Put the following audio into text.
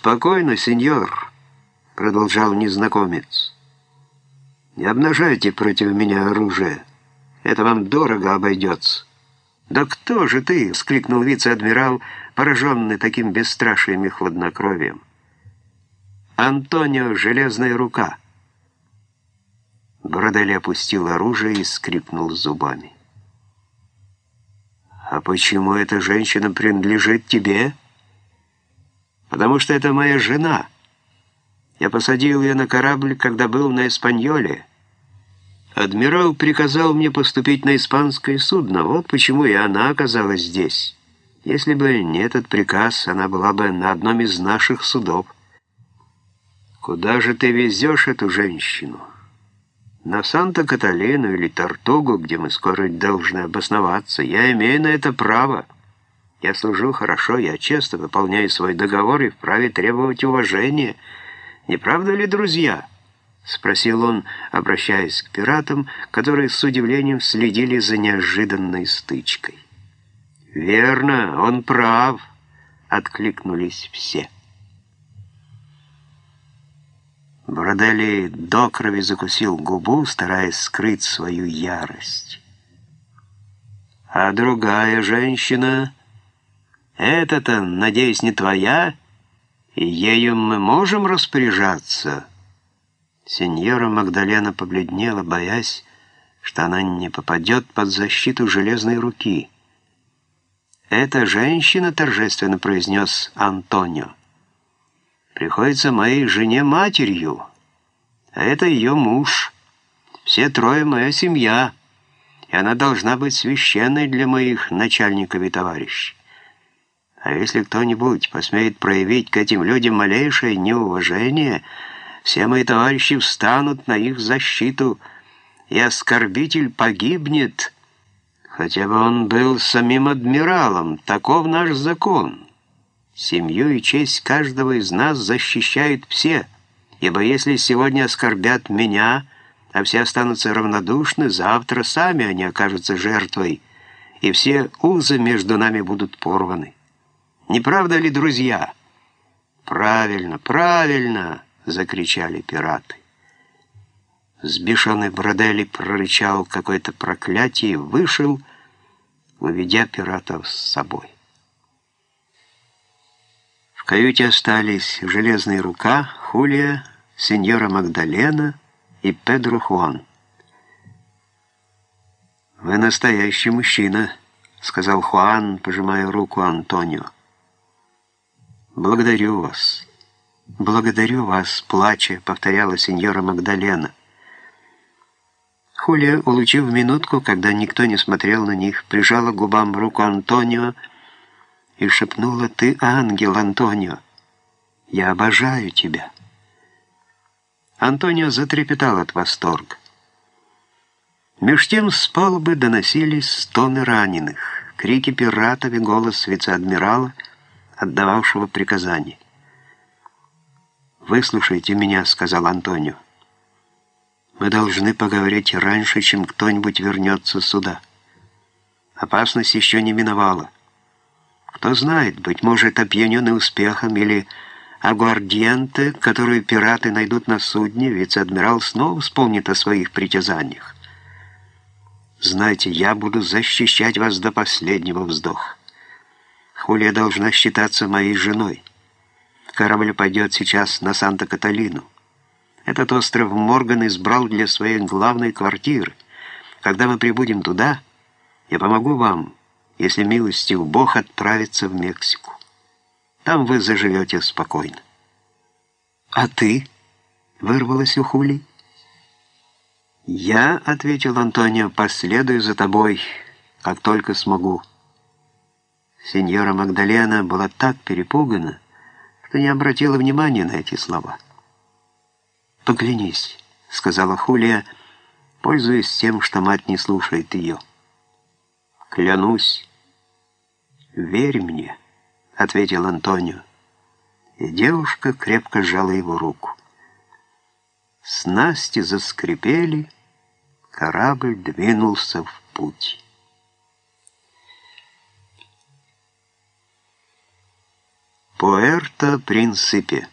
«Спокойно, сеньор», — продолжал незнакомец. «Не обнажайте против меня оружие. Это вам дорого обойдется». «Да кто же ты?» — вскрикнул вице-адмирал, пораженный таким бесстрашием и хладнокровием. «Антонио, железная рука!» Бородали опустил оружие и скрипнул зубами. «А почему эта женщина принадлежит тебе?» «Потому что это моя жена. Я посадил ее на корабль, когда был на Эспаньоле». Адмирал приказал мне поступить на испанское судно, вот почему и она оказалась здесь. Если бы не этот приказ, она была бы на одном из наших судов. Куда же ты везешь эту женщину? На Санта-Каталину или Тартугу, где мы скоро должны обосноваться. Я имею на это право. Я служу хорошо, я честно выполняю свой договор и вправе требовать уважения. Не правда ли, друзья?» — спросил он, обращаясь к пиратам, которые с удивлением следили за неожиданной стычкой. «Верно, он прав», — откликнулись все. Бродели до крови закусил губу, стараясь скрыть свою ярость. «А другая женщина? Это-то, надеюсь, не твоя? И ею мы можем распоряжаться?» Сеньора Магдалена побледнела, боясь, что она не попадет под защиту железной руки. «Эта женщина», — торжественно произнес Антонио, — «приходится моей жене матерью, а это ее муж. Все трое моя семья, и она должна быть священной для моих начальников и товарищей. А если кто-нибудь посмеет проявить к этим людям малейшее неуважение, — все мои товарищи встанут на их защиту, и оскорбитель погибнет, хотя бы он был самим адмиралом. Таков наш закон. Семью и честь каждого из нас защищают все, ибо если сегодня оскорбят меня, а все останутся равнодушны, завтра сами они окажутся жертвой, и все узы между нами будут порваны. Не правда ли, друзья? Правильно, правильно. — закричали пираты. Сбешенный Бродели прорычал какое-то проклятие и вышел, уведя пиратов с собой. В каюте остались Железная Рука, Хулия, Сеньора Магдалена и Педро Хуан. «Вы настоящий мужчина», — сказал Хуан, пожимая руку Антонио. «Благодарю вас». «Благодарю вас, плача», — повторяла сеньора Магдалена. Хулия, улучив минутку, когда никто не смотрел на них, прижала губам руку Антонио и шепнула «Ты ангел, Антонио! Я обожаю тебя!» Антонио затрепетал от восторга. Меж тем с палубы доносились стоны раненых, крики пиратов и голос вице-адмирала, отдававшего приказания. «Выслушайте меня», — сказал Антонио. «Мы должны поговорить раньше, чем кто-нибудь вернется сюда. Опасность еще не миновала. Кто знает, быть может, опьяненный успехом или агуардиенте, которую пираты найдут на судне, вице-адмирал снова вспомнит о своих притязаниях. Знаете, я буду защищать вас до последнего вздоха. Хулия должна считаться моей женой». Корабль пойдет сейчас на Санта-Каталину. Этот остров Морган избрал для своей главной квартиры. Когда мы прибудем туда, я помогу вам, если милостив Бог отправится в Мексику. Там вы заживете спокойно. «А ты?» — вырвалась у Хули. «Я», — ответил Антонио, — «последую за тобой, как только смогу». Сеньора Магдалена была так перепугана, что не обратила внимания на эти слова. «Поглянись», — сказала Хулия, пользуясь тем, что мать не слушает ее. «Клянусь». «Верь мне», — ответил Антонио. И девушка крепко сжала его руку. Снасти заскрипели, корабль двинулся в путь. Пуэрто-Принципе.